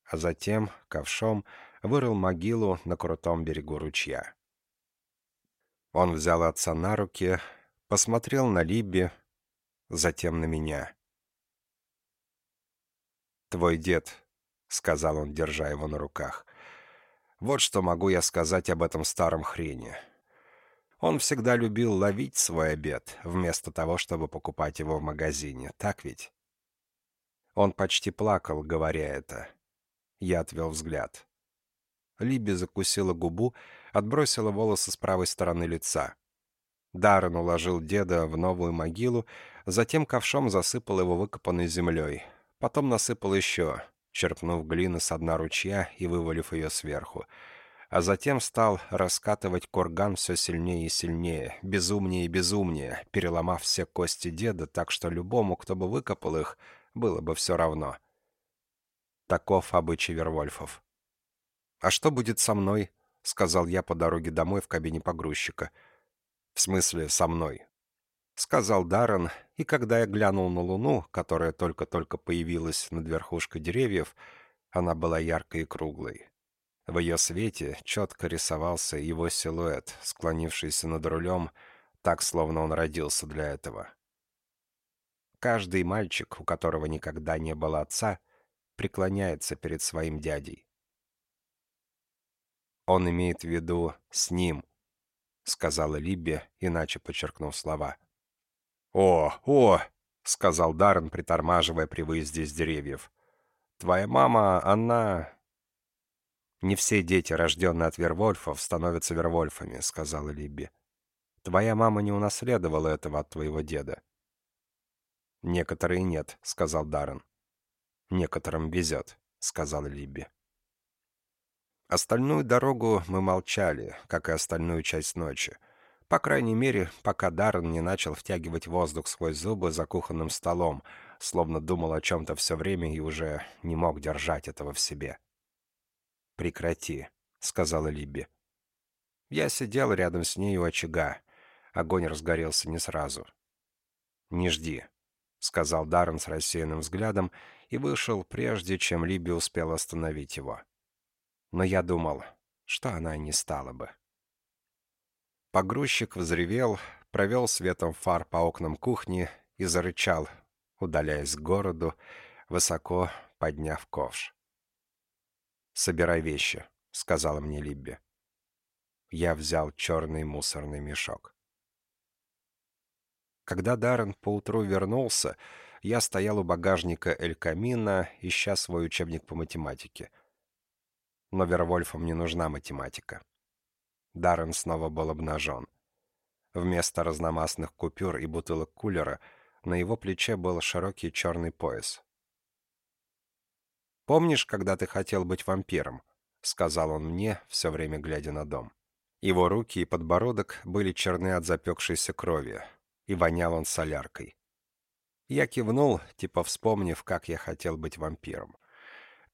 а затем, ковшом, вырыл могилу на крутом берегу ручья. Он взял отца на руки, посмотрел на Либби, затем на меня. «Твой дед», — сказал он, держа его на руках, — «вот что могу я сказать об этом старом хрене. Он всегда любил ловить свой обед, вместо того, чтобы покупать его в магазине, так ведь?» Он почти плакал, говоря это. Я отвел взгляд. Либи закусила губу, отбросила волосы с правой стороны лица. Даррен уложил деда в новую могилу, затем ковшом засыпал его выкопанной землей. Потом насыпал еще, черпнув глины с дна ручья и вывалив ее сверху. А затем стал раскатывать курган все сильнее и сильнее, безумнее и безумнее, переломав все кости деда так, что любому, кто бы выкопал их, было бы все равно. Таков обычай Вервольфов. «А что будет со мной?» — сказал я по дороге домой в кабине погрузчика. «В смысле, со мной?» — сказал Даррен, и когда я глянул на луну, которая только-только появилась над верхушкой деревьев, она была яркой и круглой. В ее свете четко рисовался его силуэт, склонившийся над рулем, так, словно он родился для этого. Каждый мальчик, у которого никогда не было отца, преклоняется перед своим дядей. Он имеет в виду «с ним», — сказала Либби, иначе подчеркнув слова. «О, о!» — сказал Даррен, притормаживая при выезде из деревьев. Твоя мама, она...» «Не все дети, рожденные от Вервольфов, становятся Вервольфами», — сказала Либби. «Твоя мама не унаследовала этого от твоего деда». «Некоторые нет», — сказал Даррен. «Некоторым везет», — сказала Либби. Остальную дорогу мы молчали, как и остальную часть ночи. По крайней мере, пока Даррен не начал втягивать воздух сквозь зубы за кухонным столом, словно думал о чем-то все время и уже не мог держать этого в себе. «Прекрати», — сказала Либби. Я сидел рядом с ней у очага. Огонь разгорелся не сразу. «Не жди», — сказал Даррен с рассеянным взглядом и вышел, прежде чем Либби успел остановить его. Но я думал, что она не стала бы. Погрузчик взревел, провел светом фар по окнам кухни и зарычал, удаляясь к городу, высоко подняв ковш. «Собирай вещи», — сказала мне Либби. Я взял черный мусорный мешок. Когда Даррен поутру вернулся, я стоял у багажника Эль Камина, ища свой учебник по математике. Но Вервольфам не нужна математика. Даррен снова был обнажен. Вместо разномастных купюр и бутылок кулера на его плече был широкий черный пояс. «Помнишь, когда ты хотел быть вампиром?» — сказал он мне, все время глядя на дом. Его руки и подбородок были черны от запекшейся крови, и вонял он соляркой. Я кивнул, типа вспомнив, как я хотел быть вампиром.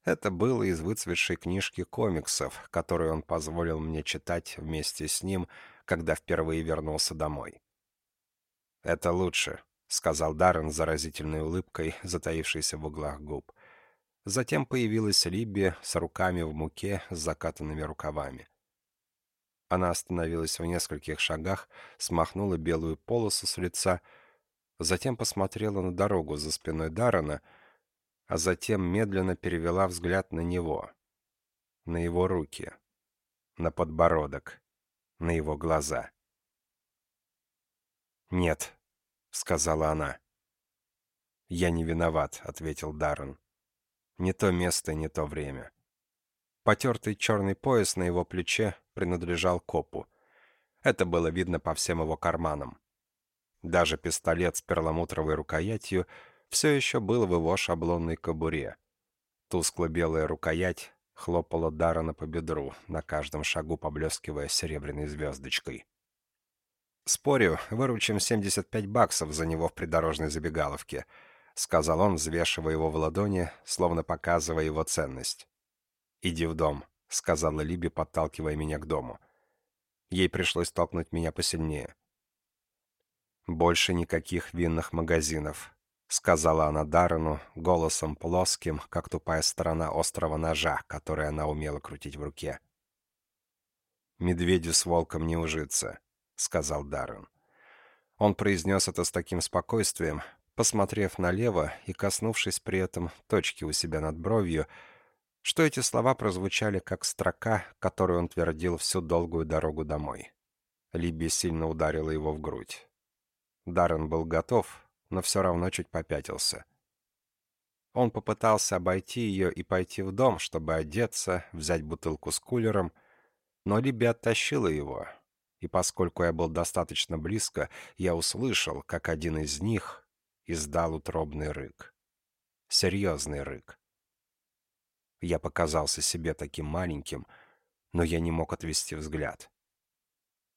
Это было из выцветшей книжки комиксов, которую он позволил мне читать вместе с ним, когда впервые вернулся домой. «Это лучше», — сказал Даррен заразительной улыбкой, затаившейся в углах губ. Затем появилась Либби с руками в муке с закатанными рукавами. Она остановилась в нескольких шагах, смахнула белую полосу с лица, затем посмотрела на дорогу за спиной Даррена, а затем медленно перевела взгляд на него, на его руки, на подбородок, на его глаза. «Нет», — сказала она. «Я не виноват», — ответил Даррен. Не то место, не то время. Потертый черный пояс на его плече принадлежал копу. Это было видно по всем его карманам. Даже пистолет с перламутровой рукоятью все еще был в его шаблонной кобуре. Тускло-белая рукоять хлопала Даррена по бедру, на каждом шагу поблескивая серебряной звездочкой. «Спорю, выручим 75 баксов за него в придорожной забегаловке», — сказал он, взвешивая его в ладони, словно показывая его ценность. «Иди в дом», — сказала Либи, подталкивая меня к дому. Ей пришлось толкнуть меня посильнее. «Больше никаких винных магазинов», — сказала она Даррену голосом плоским, как тупая сторона острого ножа, который она умела крутить в руке. «Медведю с волком не ужиться», — сказал Даррен. Он произнес это с таким спокойствием, посмотрев налево и коснувшись при этом точки у себя над бровью, что эти слова прозвучали как строка, которую он твердил всю долгую дорогу домой. Либи сильно ударила его в грудь. Даррен был готов, но все равно чуть попятился. Он попытался обойти ее и пойти в дом, чтобы одеться, взять бутылку с кулером, но Либи оттащила его, и поскольку я был достаточно близко, я услышал, как один из них, издал утробный рык. Серьезный рык. Я показался себе таким маленьким, но я не мог отвести взгляд.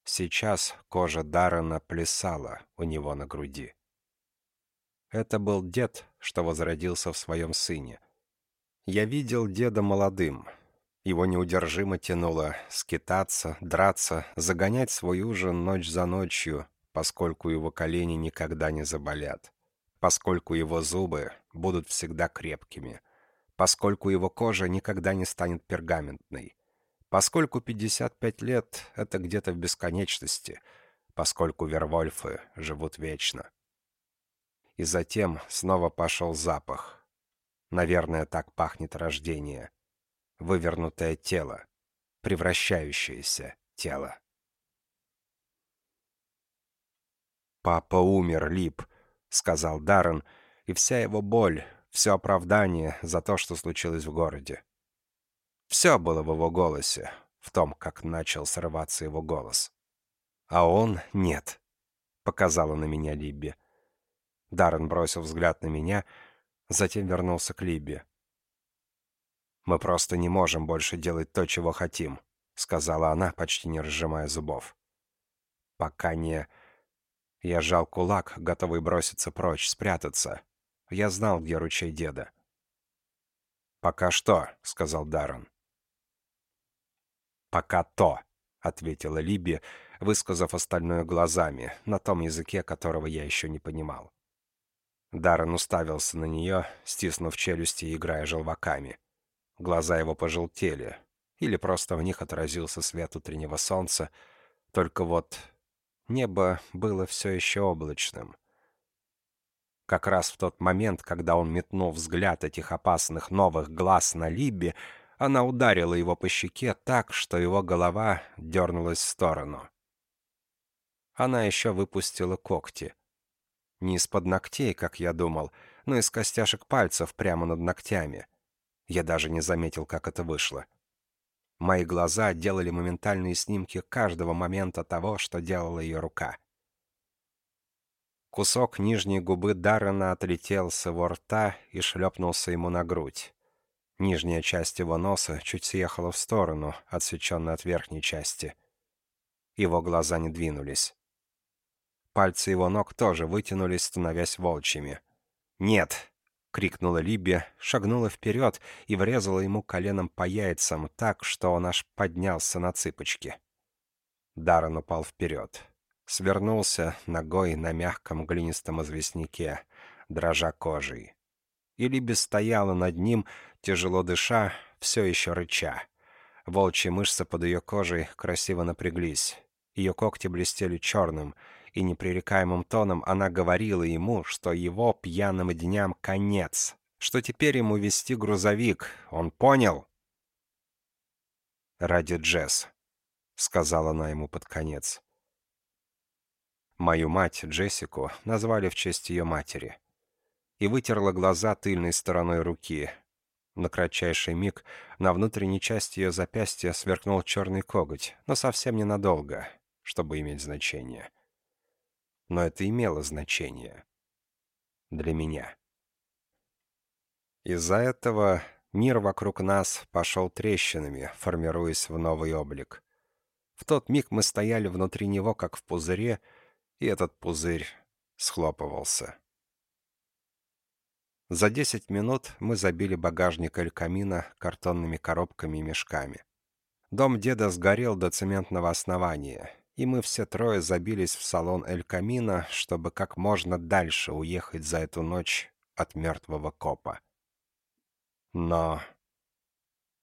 Сейчас кожа Даррена плясала у него на груди. Это был дед, что возродился в своем сыне. Я видел деда молодым. Его неудержимо тянуло скитаться, драться, загонять свой ужин ночь за ночью, поскольку его колени никогда не заболят поскольку его зубы будут всегда крепкими, поскольку его кожа никогда не станет пергаментной, поскольку 55 лет — это где-то в бесконечности, поскольку вервольфы живут вечно. И затем снова пошел запах. Наверное, так пахнет рождение. Вывернутое тело, превращающееся тело. «Папа умер, Лип», — сказал Даррен, и вся его боль, все оправдание за то, что случилось в городе. Все было в его голосе, в том, как начал срываться его голос. А он — нет, — показала на меня Либби. Даррен бросил взгляд на меня, затем вернулся к Либби. «Мы просто не можем больше делать то, чего хотим», — сказала она, почти не разжимая зубов. «Пока не...» Я сжал кулак, готовый броситься прочь, спрятаться. Я знал, где ручей деда. «Пока что», — сказал Даррен. «Пока то», — ответила Либи, высказав остальное глазами, на том языке, которого я еще не понимал. Даррен уставился на нее, стиснув челюсти и играя желваками. Глаза его пожелтели, или просто в них отразился свет утреннего солнца, только вот небо было все еще облачным. Как раз в тот момент, когда он метнул взгляд этих опасных новых глаз на Либби, она ударила его по щеке так, что его голова дернулась в сторону. Она еще выпустила когти. Не из-под ногтей, как я думал, но из костяшек пальцев прямо над ногтями. Я даже не заметил, как это вышло. Мои глаза делали моментальные снимки каждого момента того, что делала ее рука. Кусок нижней губы Даррена отлетел с его рта и шлепнулся ему на грудь. Нижняя часть его носа чуть съехала в сторону, отсеченная от верхней части. Его глаза не двинулись. Пальцы его ног тоже вытянулись, становясь волчьими. «Нет!» — крикнула Либби, шагнула вперед и врезала ему коленом по яйцам так, что он аж поднялся на цыпочки. Даррен упал вперед. Свернулся ногой на мягком глинистом известняке, дрожа кожей. И Либби стояла над ним, тяжело дыша, все еще рыча. Волчьи мышцы под ее кожей красиво напряглись. Ее когти блестели черным, и непререкаемым тоном она говорила ему, что его пьяным дням конец, что теперь ему вести грузовик, он понял? «Ради Джесс», — сказала она ему под конец. Мою мать, Джессику, назвали в честь ее матери и вытерла глаза тыльной стороной руки. На кратчайший миг на внутренней части ее запястья сверкнул черный коготь, но совсем ненадолго, чтобы иметь значение. Но это имело значение. Для меня. Из-за этого мир вокруг нас пошел трещинами, формируясь в новый облик. В тот миг мы стояли внутри него, как в пузыре, и этот пузырь схлопывался. За десять минут мы забили багажник Эль-Камина картонными коробками и мешками. Дом деда сгорел до цементного основания, и мы все трое забились в салон Эль-Камина, чтобы как можно дальше уехать за эту ночь от мертвого копа. Но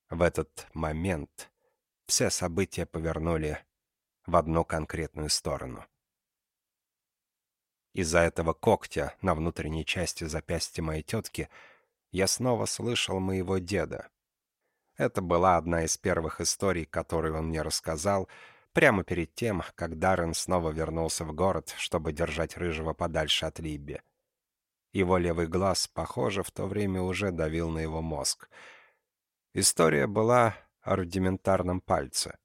в этот момент все события повернули в одну конкретную сторону. Из-за этого когтя на внутренней части запястья моей тетки я снова слышал моего деда. Это была одна из первых историй, которую он мне рассказал, прямо перед тем, как Даррен снова вернулся в город, чтобы держать Рыжего подальше от Либби. Его левый глаз, похоже, в то время уже давил на его мозг. История была о рудиментарном пальце.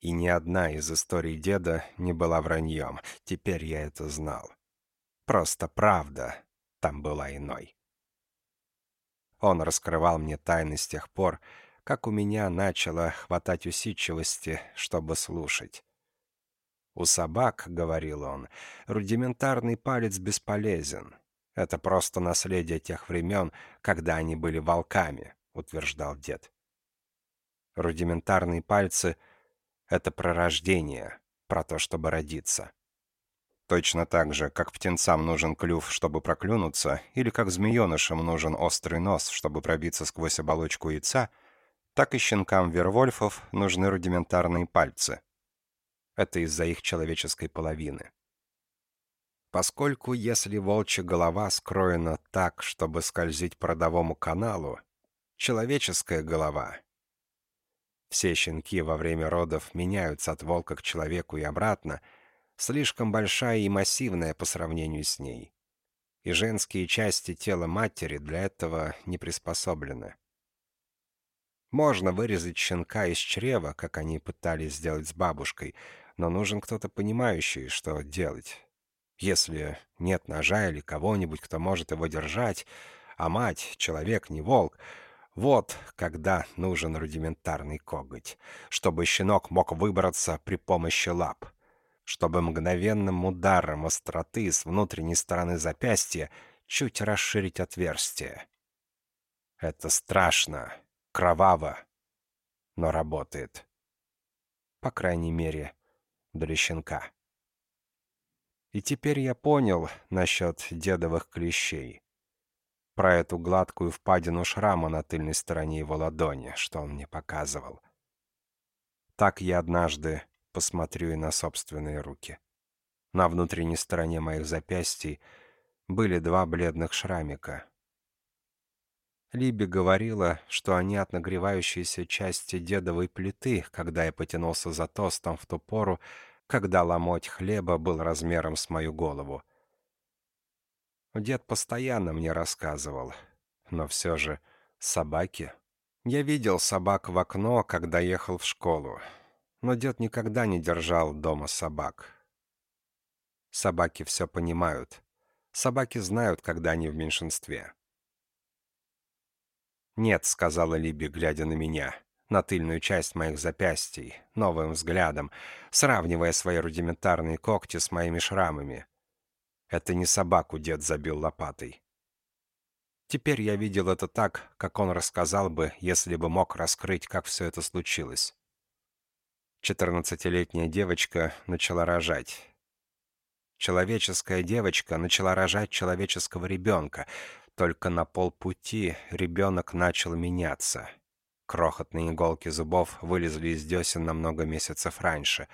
И ни одна из историй деда не была враньем, теперь я это знал. Просто правда там была иной. Он раскрывал мне тайны с тех пор, как у меня начало хватать усидчивости, чтобы слушать. «У собак, — говорил он, — рудиментарный палец бесполезен. Это просто наследие тех времен, когда они были волками», — утверждал дед. Рудиментарные пальцы — это про рождение, про то, чтобы родиться. Точно так же, как птенцам нужен клюв, чтобы проклюнуться, или как змеенышам нужен острый нос, чтобы пробиться сквозь оболочку яйца, так и щенкам вервольфов нужны рудиментарные пальцы. Это из-за их человеческой половины. Поскольку если волчья голова скроена так, чтобы скользить по родовому каналу, человеческая голова... Все щенки во время родов меняются от волка к человеку и обратно — слишком большая и массивная по сравнению с ней. и женские части тела матери для этого не приспособлены. Можно вырезать щенка из чрева, как они пытались сделать с бабушкой, но нужен кто-то понимающий, что делать. Если нет ножа или кого-нибудь, кто может его держать, а мать — человек, не волк, вот когда нужен рудиментарный коготь, чтобы щенок мог выбраться при помощи лап, чтобы мгновенным ударом остроты с внутренней стороны запястья чуть расширить отверстие. Это страшно, кроваво, но работает. По крайней мере, для щенка. И теперь я понял насчет дедовых клещей. Про эту гладкую впадину шрама на тыльной стороне его ладони, что он мне показывал. Так я однажды посмотрю и на собственные руки. На внутренней стороне моих запястий были два бледных шрамика, Либи говорила, что они от нагревающейся части дедовой плиты, когда я потянулся за тостом в ту пору, когда ломоть хлеба был размером с мою голову. Дед постоянно мне рассказывал, но все же собаки. Я видел собак в окно, когда ехал в школу, но дед никогда не держал дома собак. Собаки все понимают. Собаки знают, когда они в меньшинстве. «Нет», — сказала Либи, глядя на меня, на тыльную часть моих запястий, новым взглядом, сравнивая свои рудиментарные когти с моими шрамами. Это не собаку дед забил лопатой. Теперь я видел это так, как он рассказал бы, если бы мог раскрыть, как все это случилось. Четырнадцатилетняя девочка начала рожать. Человеческая девочка начала рожать человеческого ребенка — только на полпути ребенок начал меняться. Крохотные иголки зубов вылезли из десен на много месяцев раньше.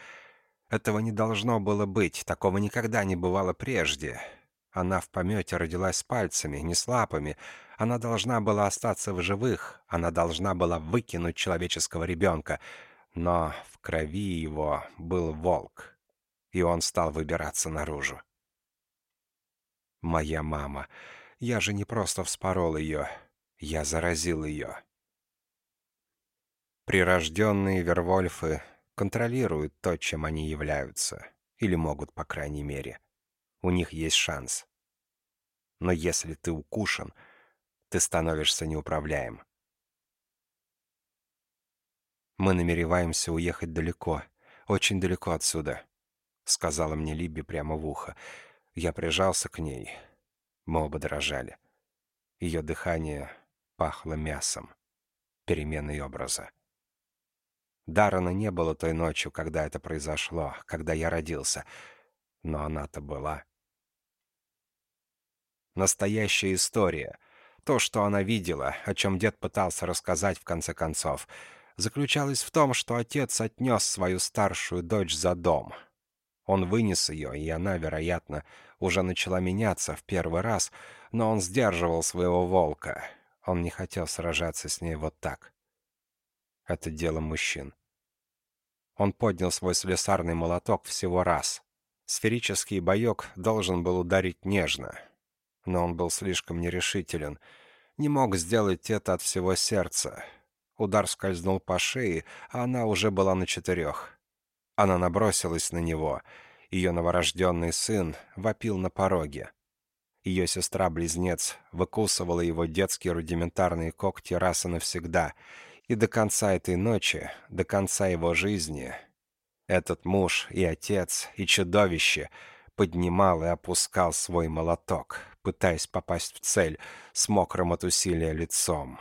Этого не должно было быть, такого никогда не бывало прежде. Она в помете родилась с пальцами, не с лапами. Она должна была остаться в живых, она должна была выкинуть человеческого ребенка. Но в крови его был волк, и он стал выбираться наружу. Моя мама... Я же не просто вспорол ее, я заразил ее. Прирожденные Вервольфы контролируют то, чем они являются, или могут, по крайней мере. У них есть шанс. Но если ты укушен, ты становишься неуправляем. «Мы намереваемся уехать далеко, очень далеко отсюда», — сказала мне Либи прямо в ухо. Я прижался к ней. Мы оба дрожали. Ее дыхание пахло мясом, переменой образа. Даррена не было той ночью, когда это произошло, когда я родился, но она-то была. Настоящая история, то, что она видела, о чем дед пытался рассказать в конце концов, заключалась в том, что отец отнес свою старшую дочь за дом. Он вынес ее, и она, вероятно, уже начала меняться в первый раз, но он сдерживал своего волка. Он не хотел сражаться с ней вот так. Это дело мужчин. Он поднял свой слесарный молоток всего раз. Сферический боек должен был ударить нежно, но он был слишком нерешителен, не мог сделать это от всего сердца. Удар скользнул по шее, а она уже была на четырех. Она набросилась на него — ее новорожденный сын вопил на пороге. Ее сестра-близнец выкусывала его детские рудиментарные когти раз и навсегда, и до конца этой ночи, до конца его жизни, этот муж и отец, и чудовище поднимал и опускал свой молоток, пытаясь попасть в цель с мокрым от усилия лицом.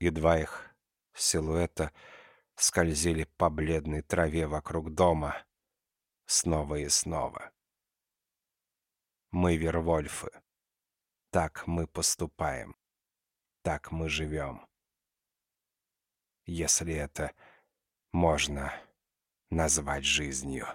Едва их силуэта скользили по бледной траве вокруг дома, снова и снова. Мы Вервольфы. Так мы поступаем. Так мы живем. Если это можно назвать жизнью.